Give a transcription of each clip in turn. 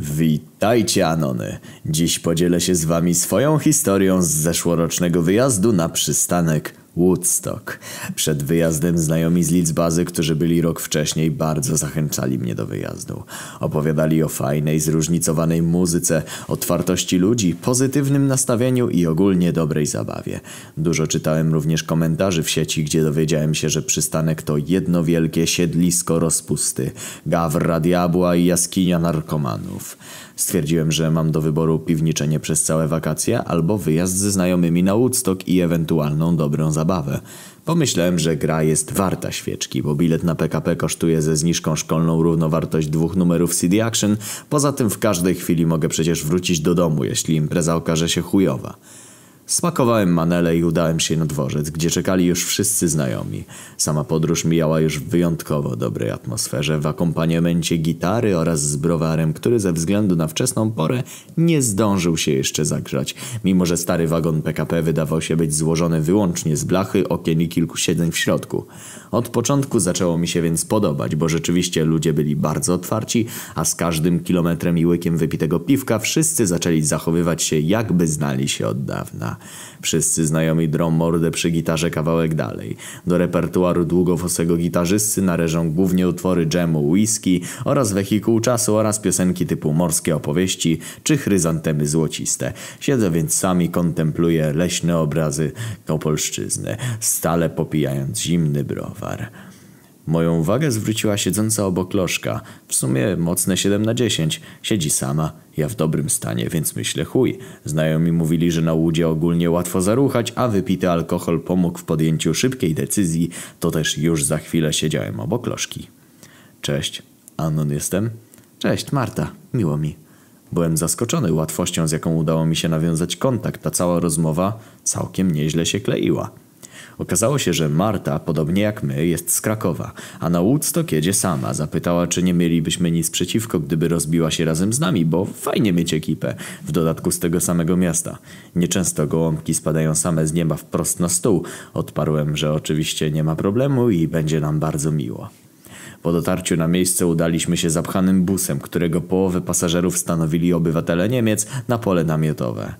Witajcie Anony. Dziś podzielę się z wami swoją historią z zeszłorocznego wyjazdu na przystanek Woodstock. Przed wyjazdem znajomi z Lidzbazy, którzy byli rok wcześniej, bardzo zachęcali mnie do wyjazdu. Opowiadali o fajnej, zróżnicowanej muzyce, otwartości ludzi, pozytywnym nastawieniu i ogólnie dobrej zabawie. Dużo czytałem również komentarzy w sieci, gdzie dowiedziałem się, że przystanek to jedno wielkie siedlisko rozpusty, gawra diabła i jaskinia narkomanów. Stwierdziłem, że mam do wyboru piwniczenie przez całe wakacje albo wyjazd ze znajomymi na Woodstock i ewentualną dobrą zabawę. Pomyślałem, że gra jest warta świeczki, bo bilet na PKP kosztuje ze zniżką szkolną równowartość dwóch numerów CD Action. Poza tym w każdej chwili mogę przecież wrócić do domu, jeśli impreza okaże się chujowa. Smakowałem manele i udałem się na dworzec, gdzie czekali już wszyscy znajomi. Sama podróż mijała już w wyjątkowo dobrej atmosferze, w akompaniamencie gitary oraz z browarem, który ze względu na wczesną porę nie zdążył się jeszcze zagrzać, mimo że stary wagon PKP wydawał się być złożony wyłącznie z blachy, okien i kilku siedzeń w środku. Od początku zaczęło mi się więc podobać, bo rzeczywiście ludzie byli bardzo otwarci, a z każdym kilometrem i łykiem wypitego piwka wszyscy zaczęli zachowywać się jakby znali się od dawna. Wszyscy znajomi drą mordę przy gitarze kawałek dalej. Do repertuaru długowłosego gitarzysty należą głównie utwory dżemu, whisky oraz wehikuł czasu oraz piosenki typu morskie opowieści czy chryzantemy złociste. Siedzę więc sami kontempluję leśne obrazy Opolszczyzny, stale popijając zimny browar. Moją uwagę zwróciła siedząca obok lożka. W sumie mocne 7 na 10. Siedzi sama, ja w dobrym stanie, więc myślę chuj. Znajomi mówili, że na łudzie ogólnie łatwo zaruchać, a wypity alkohol pomógł w podjęciu szybkiej decyzji, to też już za chwilę siedziałem obok lożki. Cześć, Anon jestem. Cześć, Marta, miło mi. Byłem zaskoczony łatwością, z jaką udało mi się nawiązać kontakt. Ta cała rozmowa całkiem nieźle się kleiła. Okazało się, że Marta, podobnie jak my, jest z Krakowa, a na Woodstock jedzie sama. Zapytała, czy nie mielibyśmy nic przeciwko, gdyby rozbiła się razem z nami, bo fajnie mieć ekipę, w dodatku z tego samego miasta. Nieczęsto gołąbki spadają same z nieba wprost na stół. Odparłem, że oczywiście nie ma problemu i będzie nam bardzo miło. Po dotarciu na miejsce udaliśmy się zapchanym busem, którego połowę pasażerów stanowili obywatele Niemiec na pole namiotowe.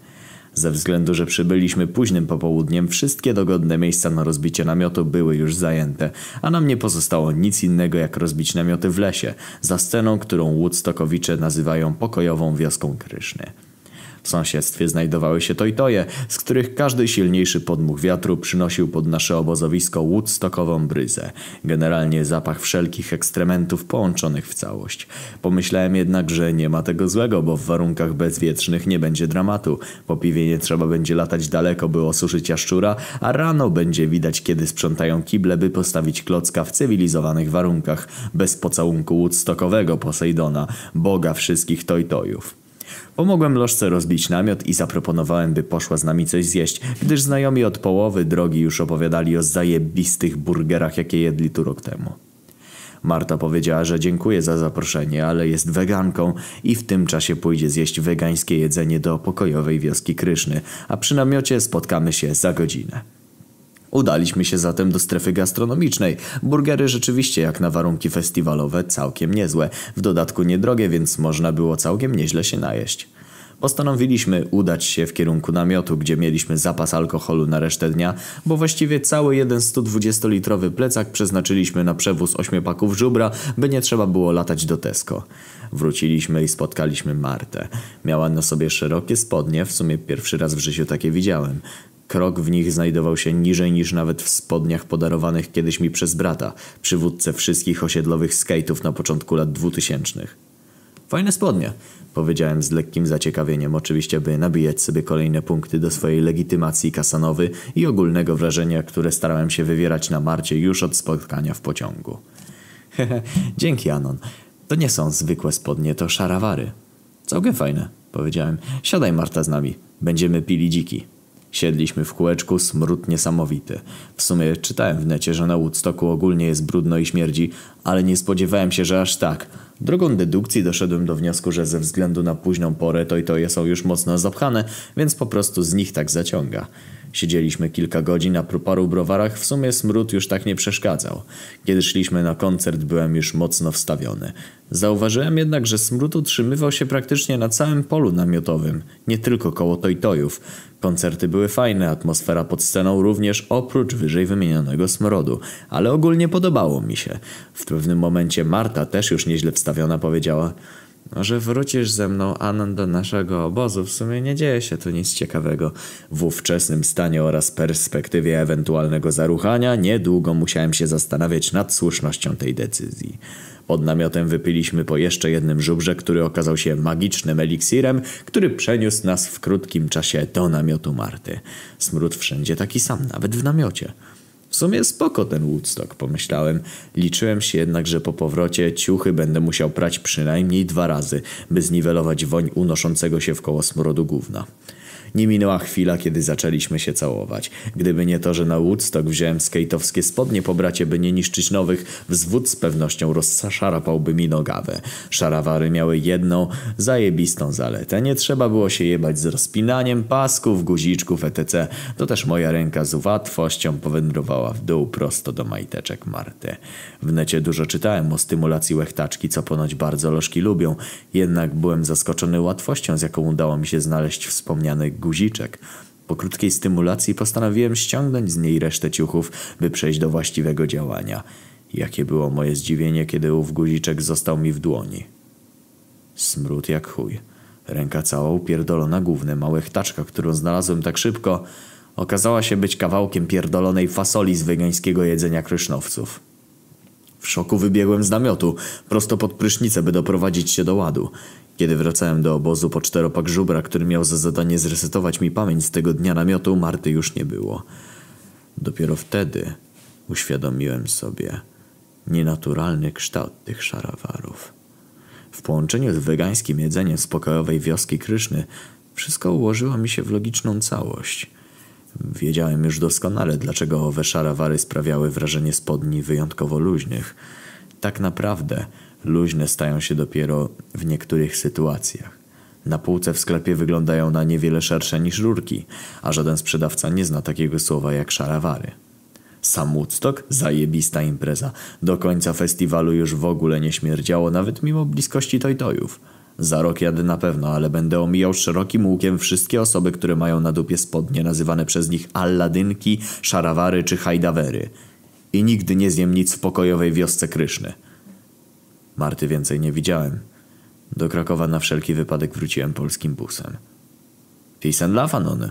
Ze względu, że przybyliśmy późnym popołudniem, wszystkie dogodne miejsca na rozbicie namiotu były już zajęte, a nam nie pozostało nic innego jak rozbić namioty w lesie, za sceną, którą Woodstockowicze nazywają pokojową wioską Kryszny. W sąsiedztwie znajdowały się tojtoje, z których każdy silniejszy podmuch wiatru przynosił pod nasze obozowisko woodstockową bryzę. Generalnie zapach wszelkich ekstrementów połączonych w całość. Pomyślałem jednak, że nie ma tego złego, bo w warunkach bezwietrznych nie będzie dramatu. Po piwie nie trzeba będzie latać daleko, by osuszyć jaszczura, a rano będzie widać, kiedy sprzątają kible, by postawić klocka w cywilizowanych warunkach, bez pocałunku woodstockowego Posejdona, boga wszystkich tojtojów. Pomogłem lożce rozbić namiot i zaproponowałem, by poszła z nami coś zjeść, gdyż znajomi od połowy drogi już opowiadali o zajebistych burgerach, jakie jedli tu rok temu. Marta powiedziała, że dziękuję za zaproszenie, ale jest weganką i w tym czasie pójdzie zjeść wegańskie jedzenie do pokojowej wioski Kryszny, a przy namiocie spotkamy się za godzinę. Udaliśmy się zatem do strefy gastronomicznej. Burgery rzeczywiście jak na warunki festiwalowe całkiem niezłe. W dodatku niedrogie, więc można było całkiem nieźle się najeść. Postanowiliśmy udać się w kierunku namiotu, gdzie mieliśmy zapas alkoholu na resztę dnia, bo właściwie cały jeden 120-litrowy plecak przeznaczyliśmy na przewóz ośmiopaków żubra, by nie trzeba było latać do Tesco. Wróciliśmy i spotkaliśmy Martę. Miała na sobie szerokie spodnie, w sumie pierwszy raz w życiu takie widziałem. Krok w nich znajdował się niżej niż nawet w spodniach podarowanych kiedyś mi przez brata, przywódcę wszystkich osiedlowych skate'ów na początku lat dwutysięcznych. Fajne spodnie, powiedziałem z lekkim zaciekawieniem, oczywiście by nabijać sobie kolejne punkty do swojej legitymacji kasanowy i ogólnego wrażenia, które starałem się wywierać na Marcie już od spotkania w pociągu. Hehe, dzięki Anon. To nie są zwykłe spodnie, to szarawary. Całkiem fajne, powiedziałem. Siadaj Marta z nami. Będziemy pili dziki. Siedliśmy w kółeczku, smród niesamowity. W sumie czytałem w necie, że na Woodstocku ogólnie jest brudno i śmierdzi, ale nie spodziewałem się, że aż tak. Drogą dedukcji doszedłem do wniosku, że ze względu na późną porę to i to je są już mocno zapchane, więc po prostu z nich tak zaciąga. Siedzieliśmy kilka godzin, a po paru browarach w sumie smród już tak nie przeszkadzał. Kiedy szliśmy na koncert, byłem już mocno wstawiony. Zauważyłem jednak, że smród utrzymywał się praktycznie na całym polu namiotowym, nie tylko koło tojtojów. Koncerty były fajne, atmosfera pod sceną również oprócz wyżej wymienionego smrodu, ale ogólnie podobało mi się. W pewnym momencie Marta, też już nieźle wstawiona, powiedziała że wrócisz ze mną, Anon, do naszego obozu. W sumie nie dzieje się tu nic ciekawego. W ówczesnym stanie oraz perspektywie ewentualnego zaruchania niedługo musiałem się zastanawiać nad słusznością tej decyzji. Pod namiotem wypiliśmy po jeszcze jednym żubrze, który okazał się magicznym eliksirem, który przeniósł nas w krótkim czasie do namiotu Marty. Smród wszędzie taki sam, nawet w namiocie. W sumie spoko ten Woodstock, pomyślałem. Liczyłem się jednak, że po powrocie ciuchy będę musiał prać przynajmniej dwa razy, by zniwelować woń unoszącego się w koło smrodu gówna. Nie minęła chwila, kiedy zaczęliśmy się całować. Gdyby nie to, że na Woodstock wziąłem skate'owskie spodnie po bracie, by nie niszczyć nowych, wzwód z pewnością rozszarapałby mi nogawę. Szarawary miały jedną zajebistą zaletę. Nie trzeba było się jebać z rozpinaniem pasków, guziczków etc. To też moja ręka z łatwością powędrowała w dół prosto do majteczek Marty. W necie dużo czytałem o stymulacji łechtaczki, co ponoć bardzo lożki lubią. Jednak byłem zaskoczony łatwością, z jaką udało mi się znaleźć wspomniany guziczek. Po krótkiej stymulacji postanowiłem ściągnąć z niej resztę ciuchów, by przejść do właściwego działania. Jakie było moje zdziwienie, kiedy ów guziczek został mi w dłoni. Smród jak chuj. Ręka cała upierdolona gównem, małe chtaczka, którą znalazłem tak szybko, okazała się być kawałkiem pierdolonej fasoli z wegańskiego jedzenia krysznowców. W szoku wybiegłem z namiotu, prosto pod prysznicę, by doprowadzić się do ładu. Kiedy wracałem do obozu po czteropak żubra, który miał za zadanie zresetować mi pamięć z tego dnia namiotu, Marty już nie było. Dopiero wtedy uświadomiłem sobie nienaturalny kształt tych szarawarów. W połączeniu z wegańskim jedzeniem spokojowej wioski Kryszny wszystko ułożyło mi się w logiczną całość. Wiedziałem już doskonale, dlaczego owe szarawary sprawiały wrażenie spodni wyjątkowo luźnych. Tak naprawdę luźne stają się dopiero w niektórych sytuacjach. Na półce w sklepie wyglądają na niewiele szersze niż rurki, a żaden sprzedawca nie zna takiego słowa jak szarawary. Sam Woodstock? Zajebista impreza. Do końca festiwalu już w ogóle nie śmierdziało, nawet mimo bliskości tojtojów. Za rok jadę na pewno, ale będę omijał szerokim łukiem wszystkie osoby, które mają na dupie spodnie nazywane przez nich alladynki, szarawary czy hajdawery. I nigdy nie zjem nic w pokojowej wiosce Kryszny. Marty więcej nie widziałem. Do Krakowa na wszelki wypadek wróciłem polskim busem. Peace and love, Anony.